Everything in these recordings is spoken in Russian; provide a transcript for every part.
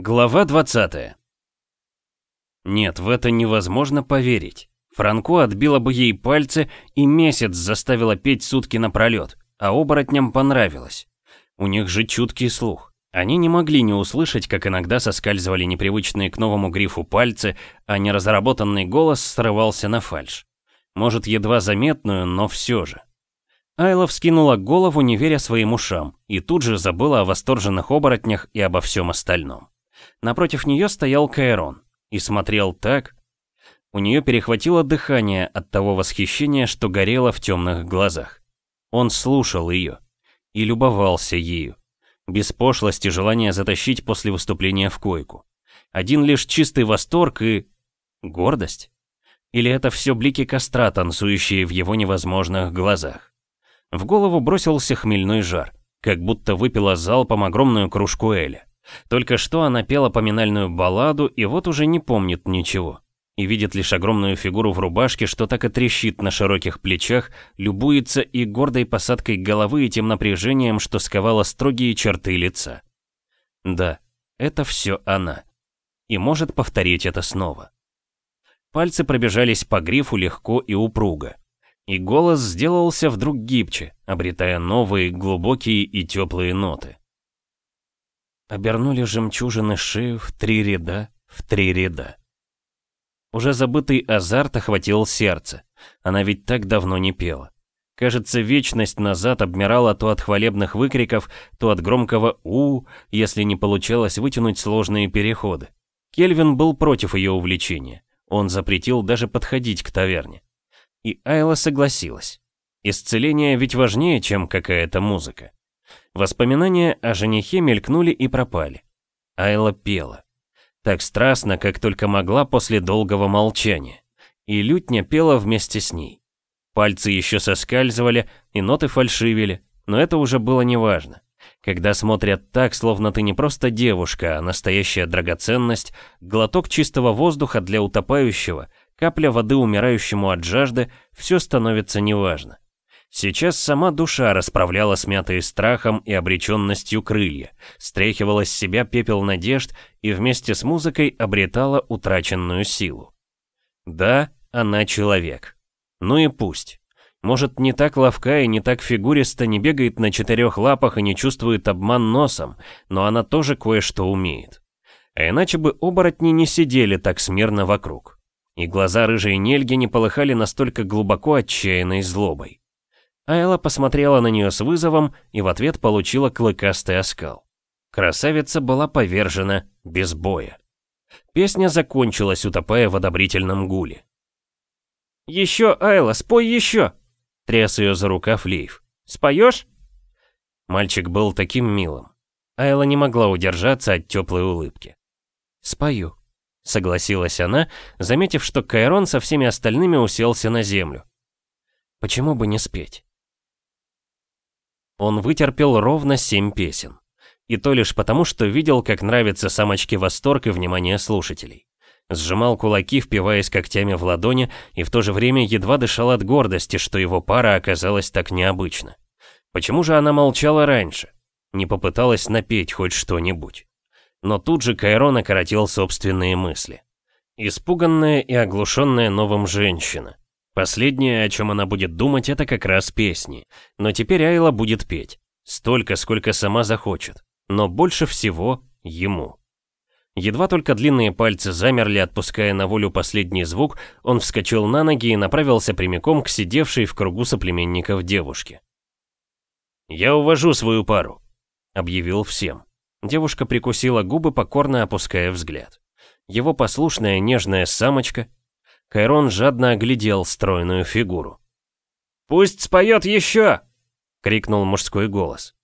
Глава 20 Нет, в это невозможно поверить. Франко отбила бы ей пальцы и месяц заставила петь сутки напролет, а оборотням понравилось. У них же чуткий слух. Они не могли не услышать, как иногда соскальзывали непривычные к новому грифу пальцы, а неразработанный голос срывался на фальшь. Может, едва заметную, но все же. Айла вскинула голову, не веря своим ушам, и тут же забыла о восторженных оборотнях и обо всем остальном. Напротив нее стоял Кайрон и смотрел так. У нее перехватило дыхание от того восхищения, что горело в темных глазах. Он слушал ее и любовался ею. Без пошлости желания затащить после выступления в койку. Один лишь чистый восторг и... гордость? Или это все блики костра, танцующие в его невозможных глазах? В голову бросился хмельной жар, как будто выпила залпом огромную кружку Эля. Только что она пела поминальную балладу и вот уже не помнит ничего. И видит лишь огромную фигуру в рубашке, что так и трещит на широких плечах, любуется и гордой посадкой головы и тем напряжением, что сковало строгие черты лица. Да, это все она. И может повторить это снова. Пальцы пробежались по грифу легко и упруго. И голос сделался вдруг гибче, обретая новые, глубокие и теплые ноты. Обернули жемчужины шею в три ряда, в три ряда. Уже забытый азарт охватил сердце. Она ведь так давно не пела. Кажется, вечность назад обмирала то от хвалебных выкриков, то от громкого «у», если не получалось вытянуть сложные переходы. Кельвин был против ее увлечения. Он запретил даже подходить к таверне. И Айла согласилась. Исцеление ведь важнее, чем какая-то музыка. Воспоминания о женихе мелькнули и пропали. Айла пела. Так страстно, как только могла после долгого молчания. И лютня пела вместе с ней. Пальцы еще соскальзывали, и ноты фальшивили, но это уже было неважно. Когда смотрят так, словно ты не просто девушка, а настоящая драгоценность, глоток чистого воздуха для утопающего, капля воды умирающему от жажды, все становится неважно. Сейчас сама душа расправляла смятые страхом и обреченностью крылья, стряхивала с себя пепел надежд и вместе с музыкой обретала утраченную силу. Да, она человек. Ну и пусть. Может, не так ловка и не так фигуриста, не бегает на четырех лапах и не чувствует обман носом, но она тоже кое-что умеет. А иначе бы оборотни не сидели так смирно вокруг. И глаза рыжей нельги не полыхали настолько глубоко отчаянной злобой. Айла посмотрела на нее с вызовом и в ответ получила клыкастый оскал. Красавица была повержена без боя. Песня закончилась, утопая в одобрительном гуле. «Еще, Айла, спой еще!» Тряс ее за рукав Лейв. «Споешь?» Мальчик был таким милым. Айла не могла удержаться от теплой улыбки. «Спою», — согласилась она, заметив, что Кайрон со всеми остальными уселся на землю. «Почему бы не спеть?» Он вытерпел ровно семь песен. И то лишь потому, что видел, как нравится самочке восторг и внимание слушателей. Сжимал кулаки, впиваясь когтями в ладони, и в то же время едва дышал от гордости, что его пара оказалась так необычна. Почему же она молчала раньше? Не попыталась напеть хоть что-нибудь. Но тут же Кайрон окоротил собственные мысли. Испуганная и оглушенная новым женщина. Последнее, о чем она будет думать, это как раз песни. Но теперь Айла будет петь. Столько, сколько сама захочет. Но больше всего ему. Едва только длинные пальцы замерли, отпуская на волю последний звук, он вскочил на ноги и направился прямиком к сидевшей в кругу соплеменников девушке. «Я увожу свою пару», — объявил всем. Девушка прикусила губы, покорно опуская взгляд. Его послушная нежная самочка, Кайрон жадно оглядел стройную фигуру. «Пусть споет еще!» — крикнул мужской голос.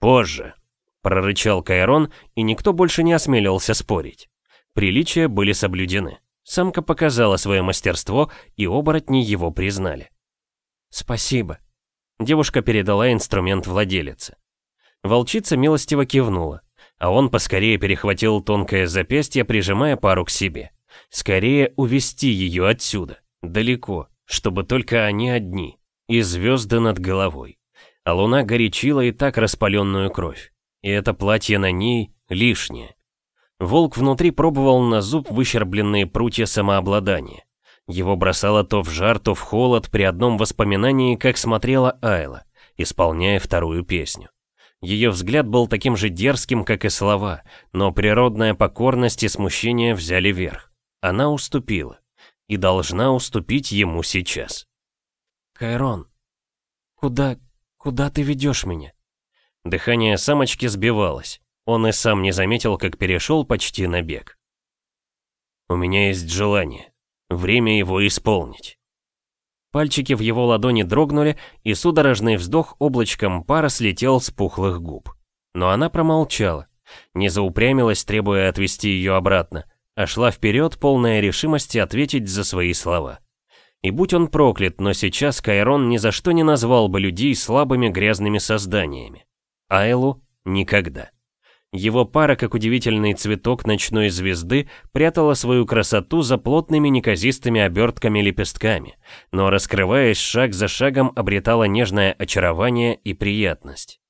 «Позже», — прорычал Кайрон, и никто больше не осмелился спорить. Приличия были соблюдены. Самка показала свое мастерство, и оборотни его признали. «Спасибо», — девушка передала инструмент владелице. Волчица милостиво кивнула, а он поскорее перехватил тонкое запястье, прижимая пару к себе. Скорее увести ее отсюда, далеко, чтобы только они одни, и звезды над головой. А луна горячила и так распаленную кровь. И это платье на ней лишнее. Волк внутри пробовал на зуб выщербленные прутья самообладания. Его бросало то в жар, то в холод при одном воспоминании, как смотрела Айла, исполняя вторую песню. Ее взгляд был таким же дерзким, как и слова, но природная покорность и смущение взяли верх. Она уступила. И должна уступить ему сейчас. «Кайрон, куда... куда ты ведешь меня?» Дыхание самочки сбивалось. Он и сам не заметил, как перешел почти на бег. «У меня есть желание. Время его исполнить». Пальчики в его ладони дрогнули, и судорожный вздох облачком пара слетел с пухлых губ. Но она промолчала, не заупрямилась, требуя отвести ее обратно, а шла вперед, полная решимости ответить за свои слова. И будь он проклят, но сейчас Кайрон ни за что не назвал бы людей слабыми грязными созданиями. Айлу никогда. Его пара, как удивительный цветок ночной звезды, прятала свою красоту за плотными неказистыми обертками-лепестками, но, раскрываясь шаг за шагом, обретала нежное очарование и приятность.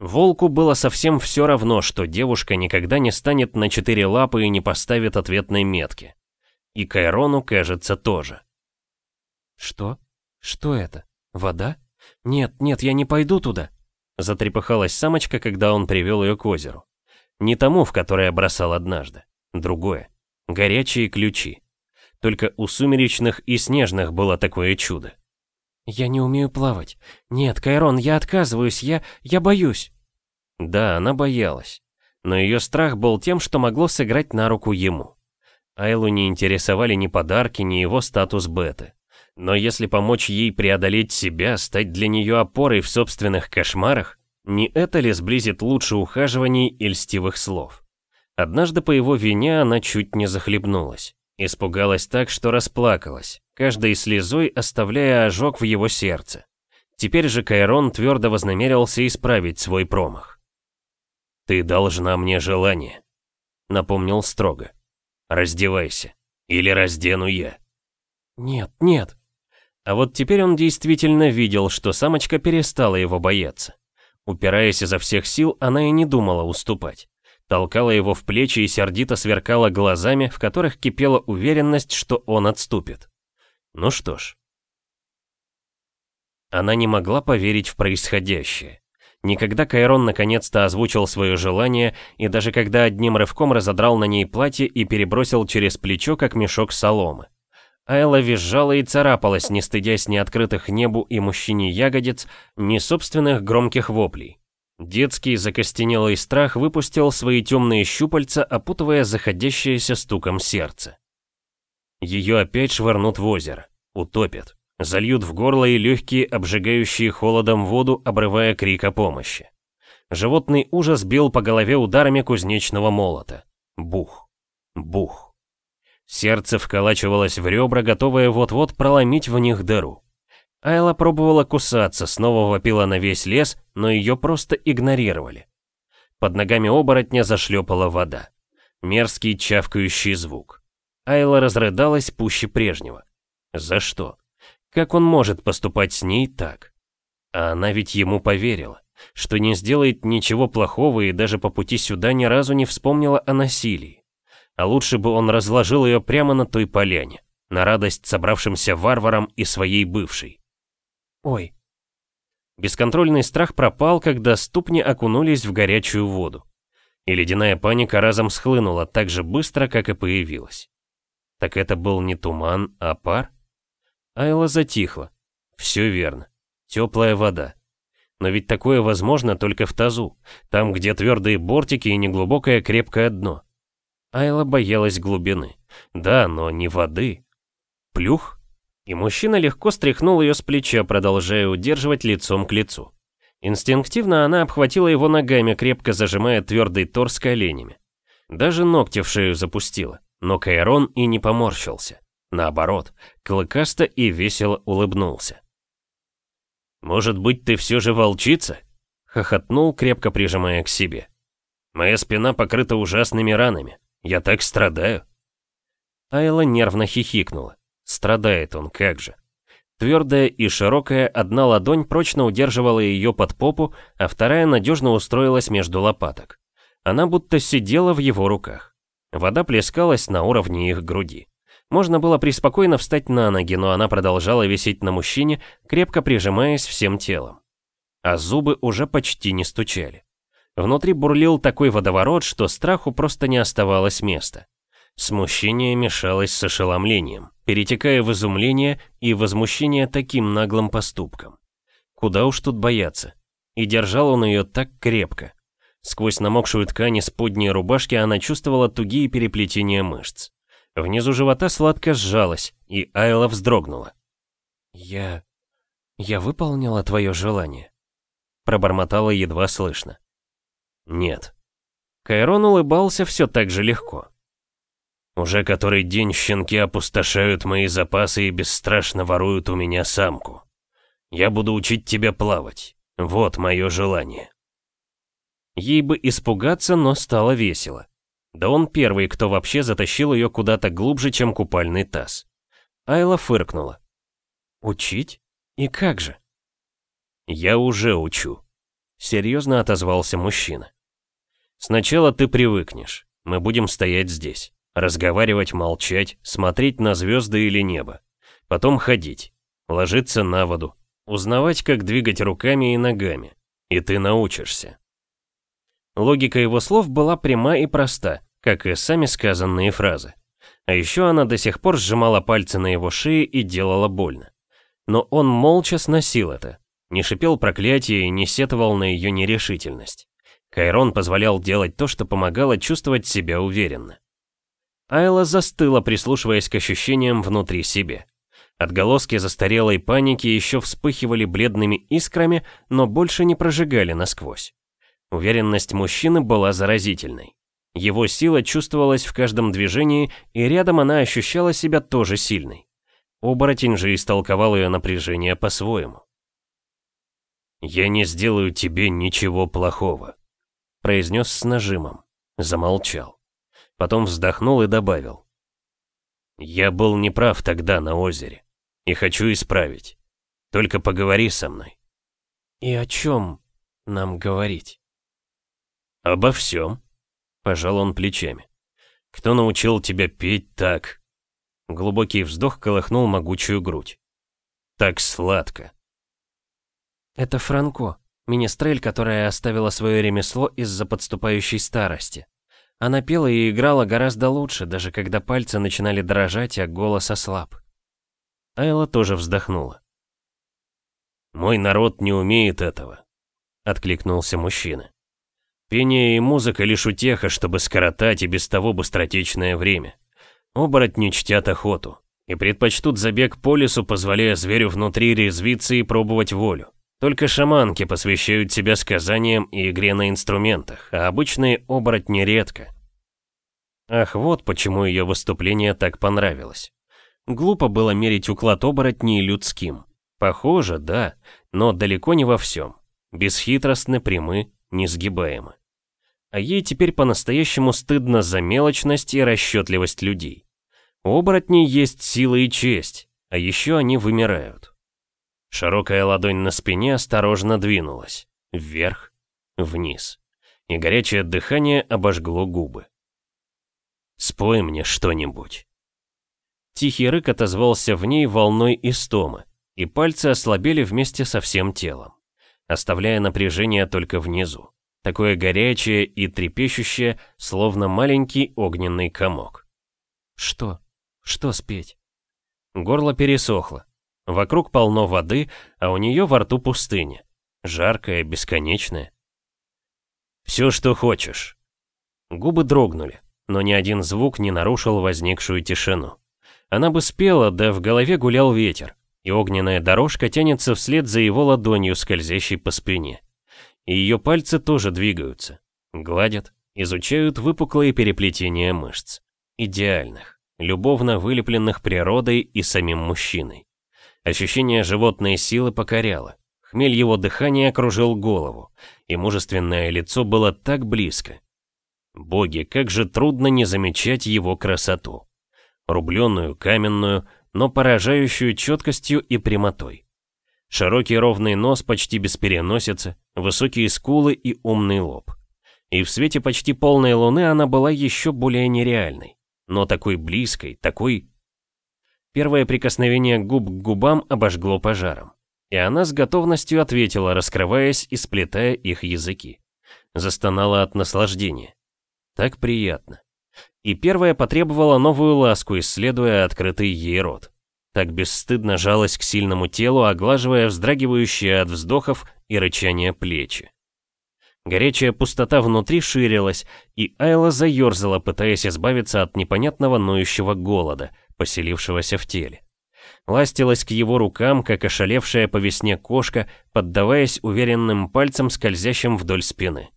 Волку было совсем все равно, что девушка никогда не станет на четыре лапы и не поставит ответной метки. И Кайрону, кажется, тоже. «Что? Что это? Вода? Нет, нет, я не пойду туда!» Затрепыхалась самочка, когда он привел ее к озеру. Не тому, в которое бросал однажды. Другое. Горячие ключи. Только у сумеречных и снежных было такое чудо. «Я не умею плавать. Нет, Кайрон, я отказываюсь, я... я боюсь». Да, она боялась. Но ее страх был тем, что могло сыграть на руку ему. Айлу не интересовали ни подарки, ни его статус беты. Но если помочь ей преодолеть себя, стать для нее опорой в собственных кошмарах, не это ли сблизит лучше ухаживаний и льстивых слов? Однажды по его вине она чуть не захлебнулась. Испугалась так, что расплакалась, каждой слезой оставляя ожог в его сердце. Теперь же Кайрон твердо вознамерился исправить свой промах. «Ты должна мне желание», — напомнил строго. «Раздевайся, или раздену я». «Нет, нет», а вот теперь он действительно видел, что самочка перестала его бояться. Упираясь изо всех сил, она и не думала уступать. Толкала его в плечи и сердито сверкала глазами, в которых кипела уверенность, что он отступит. Ну что ж. Она не могла поверить в происходящее. Никогда Кайрон наконец-то озвучил свое желание, и даже когда одним рывком разодрал на ней платье и перебросил через плечо, как мешок соломы. Айла визжала и царапалась, не стыдясь ни открытых небу и мужчине ягодиц, ни собственных громких воплей. Детский закостенелый страх выпустил свои темные щупальца, опутывая заходящееся стуком сердце. Ее опять швырнут в озеро, утопят, зальют в горло и легкие, обжигающие холодом воду, обрывая крик о помощи. Животный ужас бил по голове ударами кузнечного молота. Бух, бух. Сердце вколачивалось в ребра, готовое вот-вот проломить в них дыру. Айла пробовала кусаться, снова вопила на весь лес, но ее просто игнорировали. Под ногами оборотня зашлепала вода. Мерзкий чавкающий звук. Айла разрыдалась пуще прежнего. За что? Как он может поступать с ней так? А она ведь ему поверила, что не сделает ничего плохого и даже по пути сюда ни разу не вспомнила о насилии. А лучше бы он разложил ее прямо на той поляне, на радость собравшимся варварам и своей бывшей. Ой. Бесконтрольный страх пропал, когда ступни окунулись в горячую воду. И ледяная паника разом схлынула так же быстро, как и появилась. Так это был не туман, а пар? Айла затихла. Все верно. Теплая вода. Но ведь такое возможно только в тазу, там, где твердые бортики и неглубокое крепкое дно. Айла боялась глубины. Да, но не воды. Плюх. И мужчина легко стряхнул ее с плеча, продолжая удерживать лицом к лицу. Инстинктивно она обхватила его ногами, крепко зажимая твердый торс коленями. Даже ногти в шею запустила, но Кайрон и не поморщился. Наоборот, клыкасто и весело улыбнулся. «Может быть, ты все же волчица?» — хохотнул, крепко прижимая к себе. «Моя спина покрыта ужасными ранами. Я так страдаю. Айла нервно хихикнула. Страдает он, как же. Твердая и широкая одна ладонь прочно удерживала ее под попу, а вторая надежно устроилась между лопаток. Она будто сидела в его руках. Вода плескалась на уровне их груди. Можно было преспокойно встать на ноги, но она продолжала висеть на мужчине, крепко прижимаясь всем телом. А зубы уже почти не стучали. Внутри бурлил такой водоворот, что страху просто не оставалось места. Смущение мешалось с ошеломлением, перетекая в изумление и возмущение таким наглым поступком. Куда уж тут бояться. И держал он ее так крепко. Сквозь намокшую ткань из подней рубашки она чувствовала тугие переплетения мышц. Внизу живота сладко сжалась, и Айла вздрогнула. «Я... я выполнила твое желание?» Пробормотала едва слышно. «Нет». Кайрон улыбался все так же легко. «Уже который день щенки опустошают мои запасы и бесстрашно воруют у меня самку. Я буду учить тебя плавать. Вот мое желание». Ей бы испугаться, но стало весело. Да он первый, кто вообще затащил ее куда-то глубже, чем купальный таз. Айла фыркнула. «Учить? И как же?» «Я уже учу», — серьезно отозвался мужчина. «Сначала ты привыкнешь. Мы будем стоять здесь, разговаривать, молчать, смотреть на звезды или небо. Потом ходить, ложиться на воду, узнавать, как двигать руками и ногами. И ты научишься. Логика его слов была пряма и проста, как и сами сказанные фразы. А еще она до сих пор сжимала пальцы на его шее и делала больно. Но он молча сносил это, не шипел проклятие и не сетовал на ее нерешительность. Кайрон позволял делать то, что помогало чувствовать себя уверенно. Айла застыла, прислушиваясь к ощущениям внутри себе. Отголоски застарелой паники еще вспыхивали бледными искрами, но больше не прожигали насквозь. Уверенность мужчины была заразительной. Его сила чувствовалась в каждом движении, и рядом она ощущала себя тоже сильной. Оборотень же истолковал ее напряжение по-своему. «Я не сделаю тебе ничего плохого», — произнес с нажимом. Замолчал. Потом вздохнул и добавил. «Я был неправ тогда на озере, и хочу исправить. Только поговори со мной». «И о чем нам говорить?» «Обо всем», — пожал он плечами. «Кто научил тебя петь так?» Глубокий вздох колыхнул могучую грудь. «Так сладко». «Это Франко, министрель, которая оставила свое ремесло из-за подступающей старости. Она пела и играла гораздо лучше, даже когда пальцы начинали дрожать, а голос ослаб». Айла тоже вздохнула. «Мой народ не умеет этого», — откликнулся мужчина. Пение и музыка лишь утеха, чтобы скоротать и без того быстротечное время. Оборотни чтят охоту и предпочтут забег по лесу, позволяя зверю внутри резвиться и пробовать волю. Только шаманки посвящают себя сказаниям и игре на инструментах, а обычные оборотни редко. Ах, вот почему ее выступление так понравилось. Глупо было мерить уклад оборотней людским. Похоже, да, но далеко не во всем. Бесхитростны, прямы, несгибаемы а ей теперь по-настоящему стыдно за мелочность и расчетливость людей. У оборотней есть сила и честь, а еще они вымирают. Широкая ладонь на спине осторожно двинулась. Вверх, вниз. И горячее дыхание обожгло губы. «Спой мне что-нибудь». Тихий рык отозвался в ней волной истомы, и пальцы ослабели вместе со всем телом, оставляя напряжение только внизу такое горячее и трепещущее, словно маленький огненный комок. Что? Что спеть? Горло пересохло. Вокруг полно воды, а у нее во рту пустыня. Жаркая, бесконечная. «Все, что хочешь». Губы дрогнули, но ни один звук не нарушил возникшую тишину. Она бы спела, да в голове гулял ветер, и огненная дорожка тянется вслед за его ладонью, скользящей по спине и ее пальцы тоже двигаются, гладят, изучают выпуклые переплетения мышц. Идеальных, любовно вылепленных природой и самим мужчиной. Ощущение животной силы покоряло. Хмель его дыхания окружил голову, и мужественное лицо было так близко. Боги, как же трудно не замечать его красоту. Рубленную, каменную, но поражающую четкостью и прямотой. Широкий ровный нос почти без переносицы, высокие скулы и умный лоб. И в свете почти полной луны она была еще более нереальной. Но такой близкой, такой... Первое прикосновение губ к губам обожгло пожаром. И она с готовностью ответила, раскрываясь и сплетая их языки. Застонала от наслаждения. Так приятно. И первая потребовала новую ласку, исследуя открытый ей рот. Так бесстыдно жалась к сильному телу, оглаживая вздрагивающие от вздохов и рычания плечи. Горячая пустота внутри ширилась, и Айла заерзала, пытаясь избавиться от непонятного ноющего голода, поселившегося в теле. Ластилась к его рукам, как ошалевшая по весне кошка, поддаваясь уверенным пальцам, скользящим вдоль спины.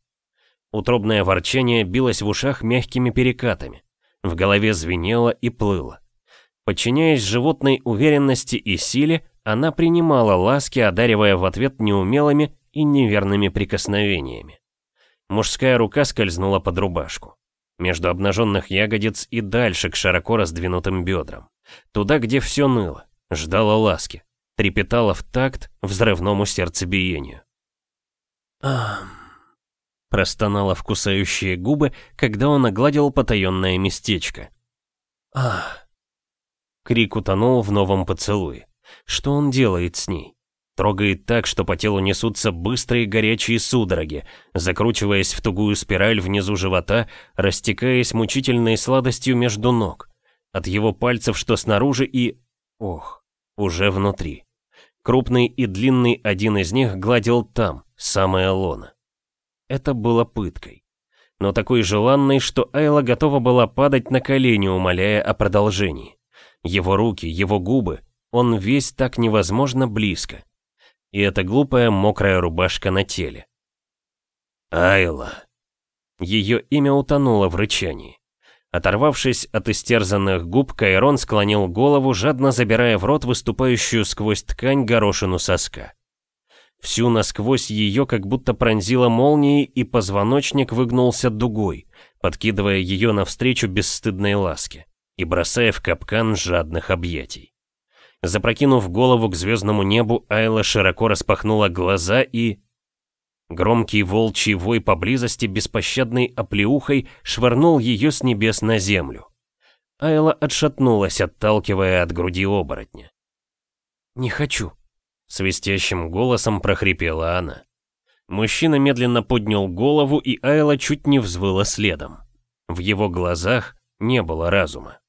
Утробное ворчание билось в ушах мягкими перекатами. В голове звенело и плыло. Подчиняясь животной уверенности и силе, она принимала ласки, одаривая в ответ неумелыми и неверными прикосновениями. Мужская рука скользнула под рубашку. Между обнаженных ягодиц и дальше к широко раздвинутым бедрам. Туда, где все ныло, ждала ласки, трепетала в такт взрывному сердцебиению. «Ам...» простонала в кусающие губы, когда он огладил потаенное местечко. «Ах...» Крик утонул в новом поцелуе. Что он делает с ней? Трогает так, что по телу несутся быстрые горячие судороги, закручиваясь в тугую спираль внизу живота, растекаясь мучительной сладостью между ног. От его пальцев, что снаружи и... Ох, уже внутри. Крупный и длинный один из них гладил там, самое лоно. Это было пыткой. Но такой желанной, что Айла готова была падать на колени, умоляя о продолжении. Его руки, его губы, он весь так невозможно близко и эта глупая мокрая рубашка на теле. Айла. Ее имя утонуло в рычании. Оторвавшись от истерзанных губ, Кайрон склонил голову, жадно забирая в рот выступающую сквозь ткань горошину соска. Всю насквозь ее как будто пронзила молнией, и позвоночник выгнулся дугой, подкидывая ее навстречу бесстыдной ласке и бросая в капкан жадных объятий. Запрокинув голову к звездному небу, Айла широко распахнула глаза и... Громкий волчий вой поблизости беспощадной оплеухой швырнул ее с небес на землю. Айла отшатнулась, отталкивая от груди оборотня. «Не хочу», — свистящим голосом прохрипела она. Мужчина медленно поднял голову, и Айла чуть не взвыла следом. В его глазах не было разума.